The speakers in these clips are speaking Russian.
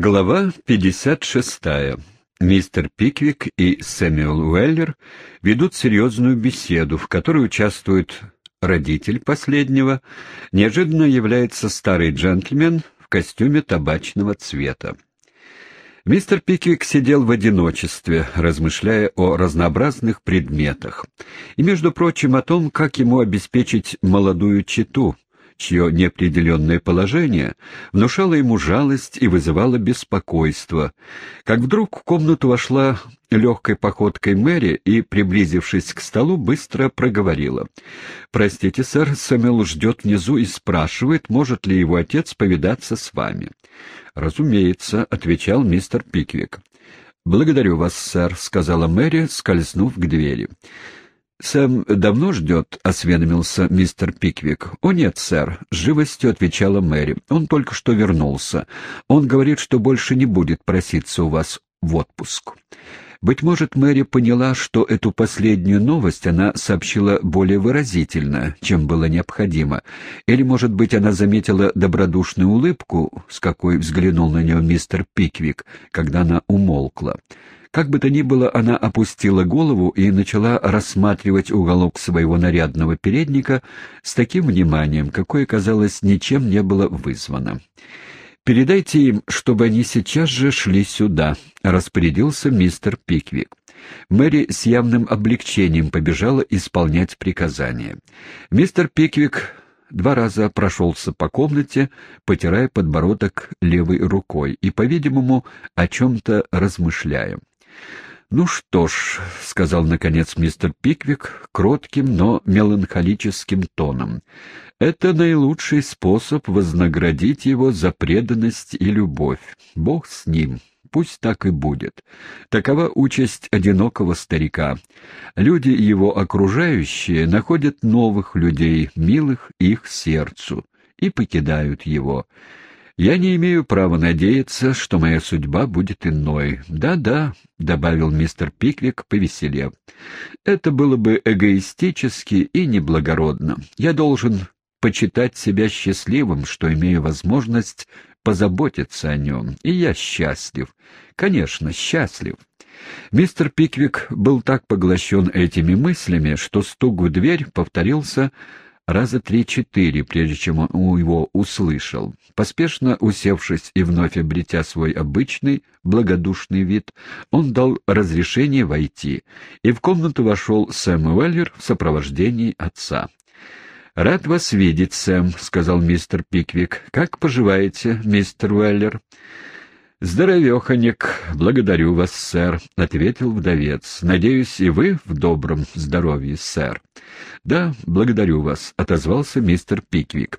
Глава 56. Мистер Пиквик и Сэмюэл Уэллер ведут серьезную беседу, в которой участвует родитель последнего, неожиданно является старый джентльмен в костюме табачного цвета. Мистер Пиквик сидел в одиночестве, размышляя о разнообразных предметах, и, между прочим, о том, как ему обеспечить молодую читу, чье неопределенное положение внушало ему жалость и вызывало беспокойство, как вдруг в комнату вошла легкой походкой Мэри и, приблизившись к столу, быстро проговорила. «Простите, сэр, Сэмюэл ждет внизу и спрашивает, может ли его отец повидаться с вами». «Разумеется», — отвечал мистер Пиквик. «Благодарю вас, сэр», — сказала Мэри, скользнув к двери. «Сэм давно ждет?» — осведомился мистер Пиквик. «О нет, сэр», — с живостью отвечала Мэри. «Он только что вернулся. Он говорит, что больше не будет проситься у вас в отпуск». Быть может, Мэри поняла, что эту последнюю новость она сообщила более выразительно, чем было необходимо. Или, может быть, она заметила добродушную улыбку, с какой взглянул на нее мистер Пиквик, когда она умолкла. Как бы то ни было, она опустила голову и начала рассматривать уголок своего нарядного передника с таким вниманием, какое, казалось, ничем не было вызвано. «Передайте им, чтобы они сейчас же шли сюда», — распорядился мистер Пиквик. Мэри с явным облегчением побежала исполнять приказание. Мистер Пиквик два раза прошелся по комнате, потирая подбородок левой рукой и, по-видимому, о чем-то размышляя. «Ну что ж», — сказал, наконец, мистер Пиквик кротким, но меланхолическим тоном, — «это наилучший способ вознаградить его за преданность и любовь. Бог с ним». Пусть так и будет. Такова участь одинокого старика. Люди его окружающие находят новых людей, милых их сердцу, и покидают его. Я не имею права надеяться, что моя судьба будет иной. Да-да, — добавил мистер Пиквик, повеселев. Это было бы эгоистически и неблагородно. Я должен почитать себя счастливым, что имею возможность позаботиться о нем. И я счастлив. Конечно, счастлив. Мистер Пиквик был так поглощен этими мыслями, что стук в дверь повторился раза три-четыре, прежде чем он его услышал. Поспешно усевшись и вновь обретя свой обычный, благодушный вид, он дал разрешение войти, и в комнату вошел Сэм Уэллер в сопровождении отца. «Рад вас видеть, Сэм», — сказал мистер Пиквик. «Как поживаете, мистер Уэллер?» «Здоровеханик, благодарю вас, сэр», — ответил вдовец. «Надеюсь, и вы в добром здоровье, сэр». «Да, благодарю вас», — отозвался мистер Пиквик.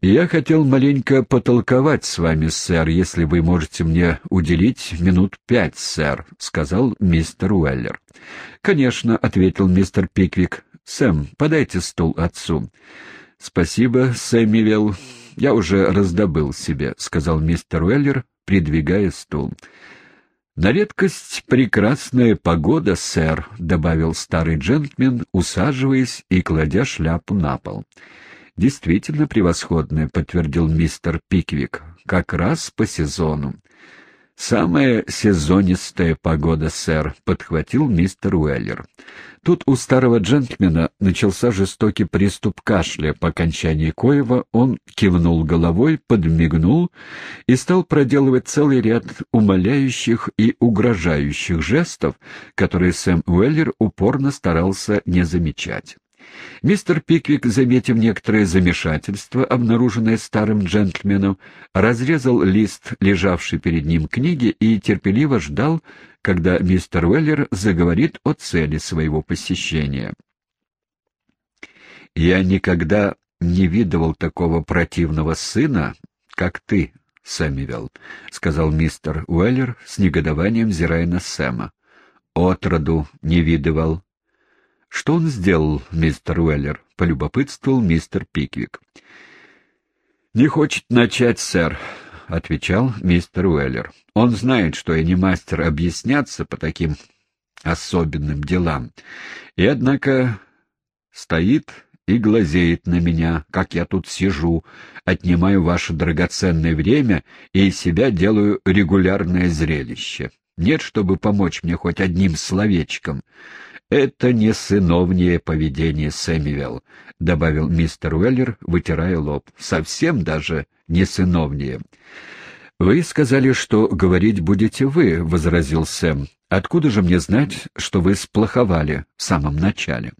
«Я хотел маленько потолковать с вами, сэр, если вы можете мне уделить минут пять, сэр», — сказал мистер Уэллер. «Конечно», — ответил мистер Пиквик. «Сэм, подайте стул отцу». «Спасибо, Сэммивелл. Я уже раздобыл себе», — сказал мистер Уэллер, придвигая стул. «На редкость прекрасная погода, сэр», — добавил старый джентльмен, усаживаясь и кладя шляпу на пол. «Действительно превосходная», — подтвердил мистер Пиквик. «Как раз по сезону». «Самая сезонистая погода, сэр», — подхватил мистер Уэллер. Тут у старого джентльмена начался жестокий приступ кашля, по окончании коего он кивнул головой, подмигнул и стал проделывать целый ряд умоляющих и угрожающих жестов, которые Сэм Уэллер упорно старался не замечать. Мистер Пиквик, заметив некоторое замешательство, обнаруженное старым джентльменом, разрезал лист, лежавший перед ним книги, и терпеливо ждал, когда мистер Уэллер заговорит о цели своего посещения. «Я никогда не видывал такого противного сына, как ты, Сэмюэл», — сказал мистер Уэллер с негодованием, взирая на Сэма. «Отроду не видывал», «Что он сделал, мистер Уэллер?» — полюбопытствовал мистер Пиквик. «Не хочет начать, сэр», — отвечал мистер Уэллер. «Он знает, что я не мастер объясняться по таким особенным делам. И, однако, стоит и глазеет на меня, как я тут сижу, отнимаю ваше драгоценное время и из себя делаю регулярное зрелище. Нет, чтобы помочь мне хоть одним словечком. «Это не сыновнее поведение, Сэмюэл», — добавил мистер Уэллер, вытирая лоб. «Совсем даже не сыновнее». «Вы сказали, что говорить будете вы», — возразил Сэм. «Откуда же мне знать, что вы сплоховали в самом начале?»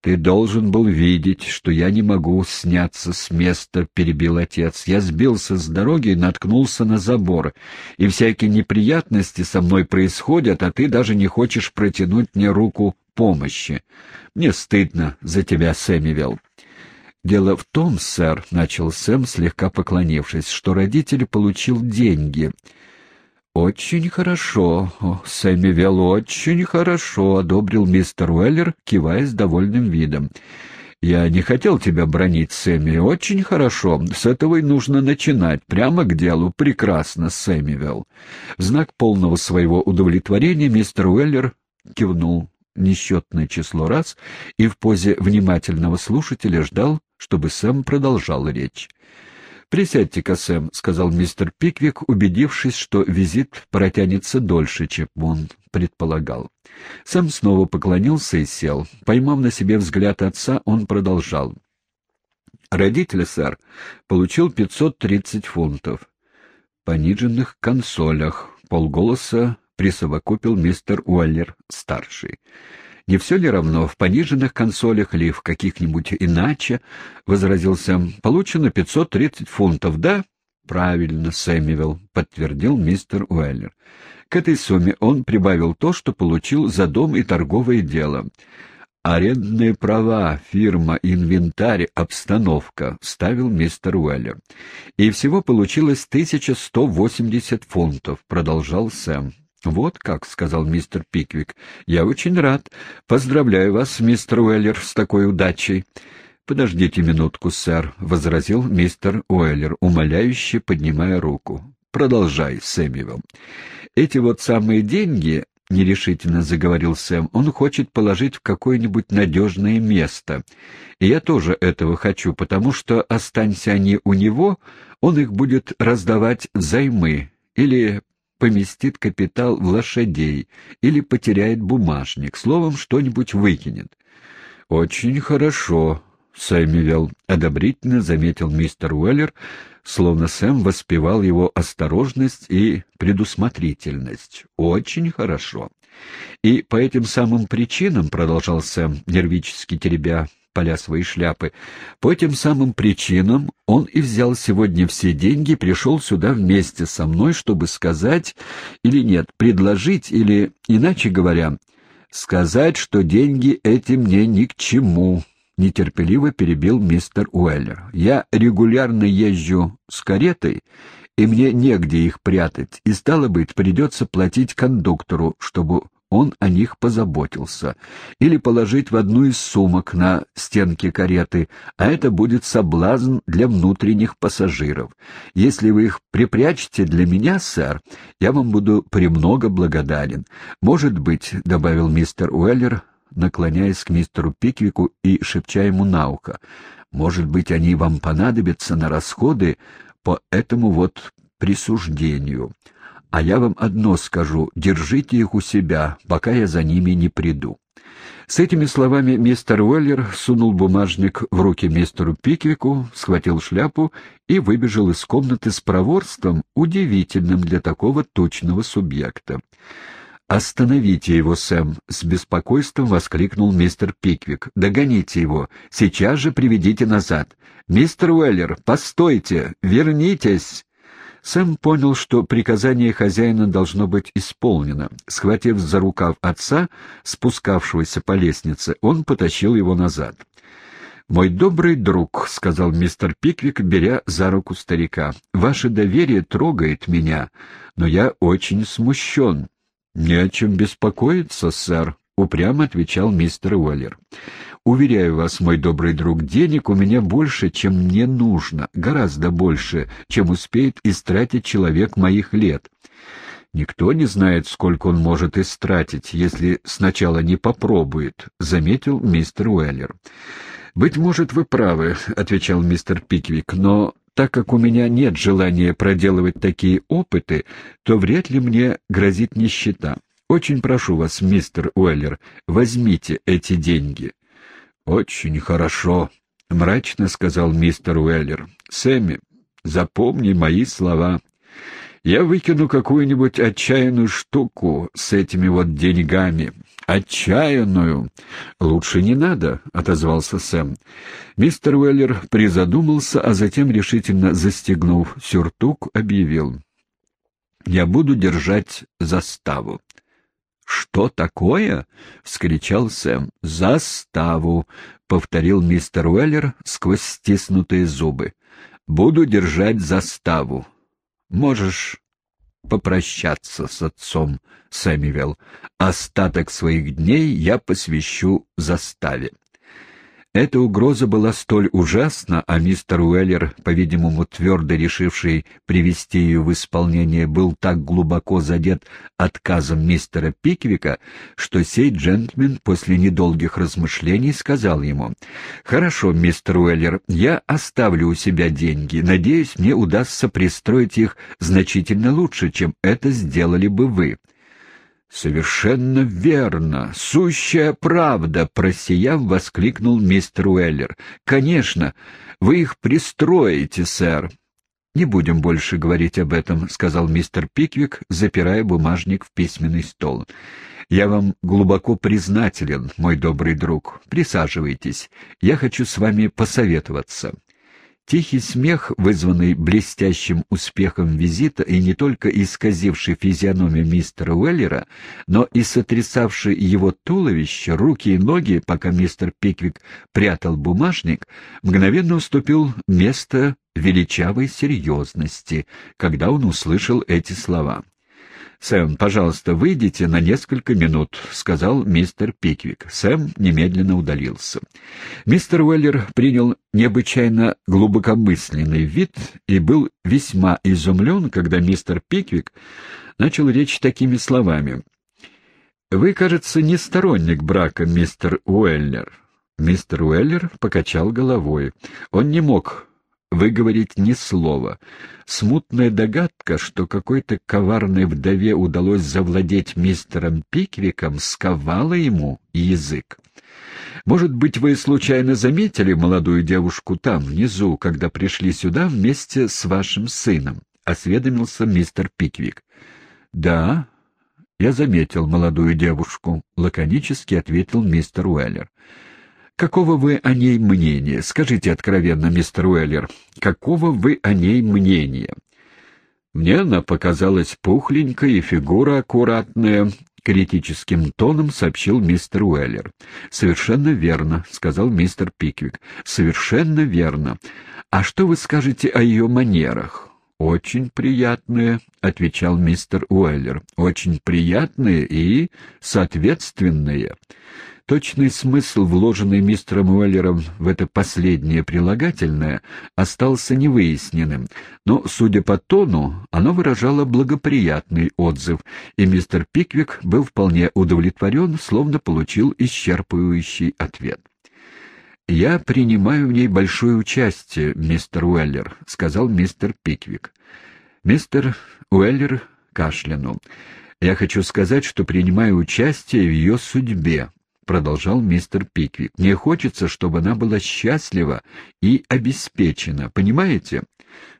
«Ты должен был видеть, что я не могу сняться с места», — перебил отец. «Я сбился с дороги и наткнулся на забор, и всякие неприятности со мной происходят, а ты даже не хочешь протянуть мне руку помощи. Мне стыдно за тебя, Сэмивелл». «Дело в том, сэр», — начал Сэм, слегка поклонившись, — «что родитель получил деньги». «Очень хорошо, Велл, очень хорошо», — одобрил мистер Уэллер, кивая с довольным видом. «Я не хотел тебя бронить, Сэмми. Очень хорошо. С этого и нужно начинать. Прямо к делу. Прекрасно, Сэмми В знак полного своего удовлетворения мистер Уэллер кивнул несчетное число раз и в позе внимательного слушателя ждал, чтобы Сэм продолжал речь. «Присядьте-ка, Сэм», — сказал мистер Пиквик, убедившись, что визит протянется дольше, чем он предполагал. Сэм снова поклонился и сел. Поймав на себе взгляд отца, он продолжал. «Родитель, сэр, получил 530 фунтов. Пониженных консолях. Полголоса присовокупил мистер Уоллер-старший. «Не все ли равно, в пониженных консолях или в каких-нибудь иначе?» — возразил Сэм. «Получено 530 фунтов, да?» «Правильно, Сэмюэл», — подтвердил мистер Уэллер. К этой сумме он прибавил то, что получил за дом и торговое дело. «Арендные права, фирма, инвентарь, обстановка», — ставил мистер Уэллер. «И всего получилось 1180 фунтов», — продолжал Сэм. «Вот как», — сказал мистер Пиквик. «Я очень рад. Поздравляю вас, мистер Уэллер, с такой удачей». «Подождите минутку, сэр», — возразил мистер Уэллер, умоляюще поднимая руку. «Продолжай, Сэмюэл. Эти вот самые деньги, — нерешительно заговорил Сэм, — он хочет положить в какое-нибудь надежное место. И я тоже этого хочу, потому что, останься они у него, он их будет раздавать взаймы или поместит капитал в лошадей или потеряет бумажник, словом, что-нибудь выкинет. — Очень хорошо, — Сэмюэл одобрительно заметил мистер Уэллер, словно Сэм воспевал его осторожность и предусмотрительность. «Очень хорошо. И по этим самым причинам, — продолжал Сэм, нервически теребя поля своей шляпы. По этим самым причинам он и взял сегодня все деньги, пришел сюда вместе со мной, чтобы сказать или нет, предложить или, иначе говоря, сказать, что деньги эти мне ни к чему, — нетерпеливо перебил мистер Уэллер. «Я регулярно езжу с каретой, и мне негде их прятать, и, стало быть, придется платить кондуктору, чтобы он о них позаботился, или положить в одну из сумок на стенке кареты, а это будет соблазн для внутренних пассажиров. Если вы их припрячете для меня, сэр, я вам буду премного благодарен. Может быть, — добавил мистер Уэллер, наклоняясь к мистеру Пиквику и шепча ему на ухо, — может быть, они вам понадобятся на расходы по этому вот присуждению. А я вам одно скажу — держите их у себя, пока я за ними не приду». С этими словами мистер Уэллер сунул бумажник в руки мистеру Пиквику, схватил шляпу и выбежал из комнаты с проворством, удивительным для такого точного субъекта. «Остановите его, Сэм!» — с беспокойством воскликнул мистер Пиквик. «Догоните его! Сейчас же приведите назад! Мистер Уэллер, постойте! Вернитесь!» Сэм понял, что приказание хозяина должно быть исполнено. Схватив за рукав отца, спускавшегося по лестнице, он потащил его назад. «Мой добрый друг», — сказал мистер Пиквик, беря за руку старика, — «ваше доверие трогает меня, но я очень смущен». «Не о чем беспокоиться, сэр», — упрямо отвечал мистер Уоллер. Уверяю вас, мой добрый друг, денег у меня больше, чем мне нужно, гораздо больше, чем успеет истратить человек моих лет. Никто не знает, сколько он может истратить, если сначала не попробует, — заметил мистер Уэллер. «Быть может, вы правы», — отвечал мистер Пиквик, «но так как у меня нет желания проделывать такие опыты, то вряд ли мне грозит нищета. Очень прошу вас, мистер Уэллер, возьмите эти деньги». «Очень хорошо», — мрачно сказал мистер Уэллер. «Сэмми, запомни мои слова. Я выкину какую-нибудь отчаянную штуку с этими вот деньгами. Отчаянную. Лучше не надо, — отозвался Сэм. Мистер Уэллер призадумался, а затем, решительно застегнув сюртук, объявил. Я буду держать заставу. «Что такое?» — вскричал Сэм. «Заставу!» — повторил мистер Уэллер сквозь стиснутые зубы. «Буду держать заставу. Можешь попрощаться с отцом, Сэмюэл. Остаток своих дней я посвящу заставе. Эта угроза была столь ужасна, а мистер Уэллер, по-видимому, твердо решивший привести ее в исполнение, был так глубоко задет отказом мистера Пиквика, что сей джентльмен после недолгих размышлений сказал ему, «Хорошо, мистер Уэллер, я оставлю у себя деньги. Надеюсь, мне удастся пристроить их значительно лучше, чем это сделали бы вы». «Совершенно верно! Сущая правда!» — просияв, воскликнул мистер Уэллер. «Конечно! Вы их пристроите, сэр!» «Не будем больше говорить об этом», — сказал мистер Пиквик, запирая бумажник в письменный стол. «Я вам глубоко признателен, мой добрый друг. Присаживайтесь. Я хочу с вами посоветоваться». Тихий смех, вызванный блестящим успехом визита и не только исказивший физиономию мистера Уэллера, но и сотрясавший его туловище, руки и ноги, пока мистер Пиквик прятал бумажник, мгновенно уступил место величавой серьезности, когда он услышал эти слова. «Сэм, пожалуйста, выйдите на несколько минут», — сказал мистер Пиквик. Сэм немедленно удалился. Мистер Уэллер принял необычайно глубокомысленный вид и был весьма изумлен, когда мистер Пиквик начал речь такими словами. «Вы, кажется, не сторонник брака, мистер Уэллер». Мистер Уэллер покачал головой. Он не мог выговорить ни слова. Смутная догадка, что какой-то коварной вдове удалось завладеть мистером Пиквиком, сковала ему язык. «Может быть, вы случайно заметили молодую девушку там, внизу, когда пришли сюда вместе с вашим сыном?» — осведомился мистер Пиквик. «Да, я заметил молодую девушку», — лаконически ответил мистер Уэллер. Какого вы о ней мнения? Скажите откровенно, мистер Уэллер, какого вы о ней мнения? Мне она показалась пухленькой и фигура аккуратная, критическим тоном сообщил мистер Уэллер. «Совершенно верно», — сказал мистер Пиквик. «Совершенно верно. А что вы скажете о ее манерах?» «Очень приятные», — отвечал мистер Уэллер. «Очень приятные и соответственные». Точный смысл, вложенный мистером Уэллером в это последнее прилагательное, остался невыясненным, но, судя по тону, оно выражало благоприятный отзыв, и мистер Пиквик был вполне удовлетворен, словно получил исчерпывающий ответ. «Я принимаю в ней большое участие, мистер Уэллер», — сказал мистер Пиквик. Мистер Уэллер кашлянул. «Я хочу сказать, что принимаю участие в ее судьбе, продолжал мистер Пиквик. «Мне хочется, чтобы она была счастлива и обеспечена, понимаете?»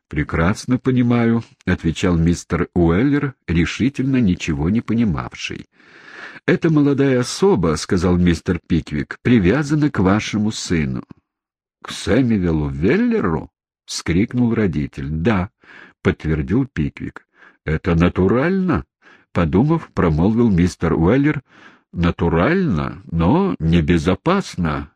«Прекрасно понимаю», — отвечал мистер Уэллер, решительно ничего не понимавший. «Эта молодая особа, — сказал мистер Пиквик, — привязана к вашему сыну». «К Сэмюэлу Веллеру?» — скрикнул родитель. «Да», — подтвердил Пиквик. «Это натурально?» — подумав, промолвил мистер Уэллер, — натурально, но небезопасно.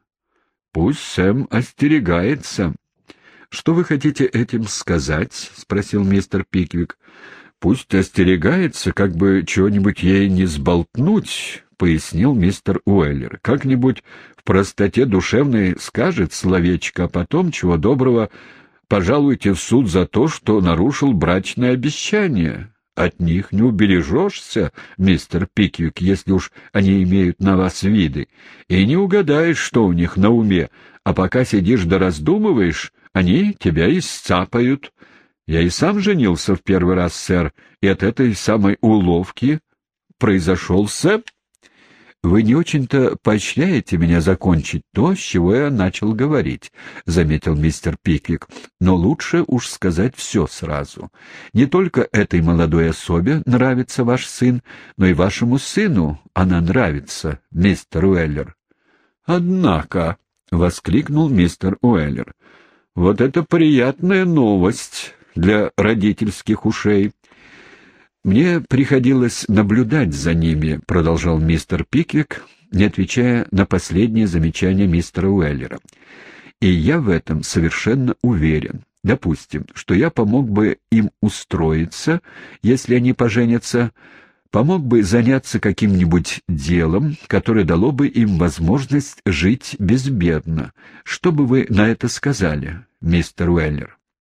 Пусть Сэм остерегается. — Что вы хотите этим сказать? — спросил мистер Пиквик. — Пусть остерегается, как бы чего-нибудь ей не сболтнуть, — пояснил мистер Уэллер. — Как-нибудь в простоте душевной скажет словечко, а потом, чего доброго, пожалуйте в суд за то, что нарушил брачное обещание. от них не убережешься, мистер Пиквик, если уж они имеют на вас виды, и не угадаешь, что у них на уме, а пока сидишь да раздумываешь, они тебя и сцапают. Я и сам женился в первый раз, сэр, и от этой самой уловки произошел сэп. «Вы не очень-то поощряете меня закончить то, с чего я начал говорить», — заметил мистер Пиквик. «Но лучше уж сказать все сразу. Не только этой молодой особе нравится ваш сын, но и вашему сыну она нравится, мистер Уэллер». «Однако», — воскликнул мистер Уэллер, — «вот это приятная новость для родительских ушей». «Мне приходилось наблюдать за ними», — продолжал мистер Пиквик, не отвечая на последнее замечание мистера Уэллера. «И я в этом совершенно уверен. Допустим, что я помог бы им устроиться, если они поженятся, помог бы заняться каким-нибудь делом, которое дало бы им возможность жить безбедно. Что бы вы на это сказали, мистер Уэллер?»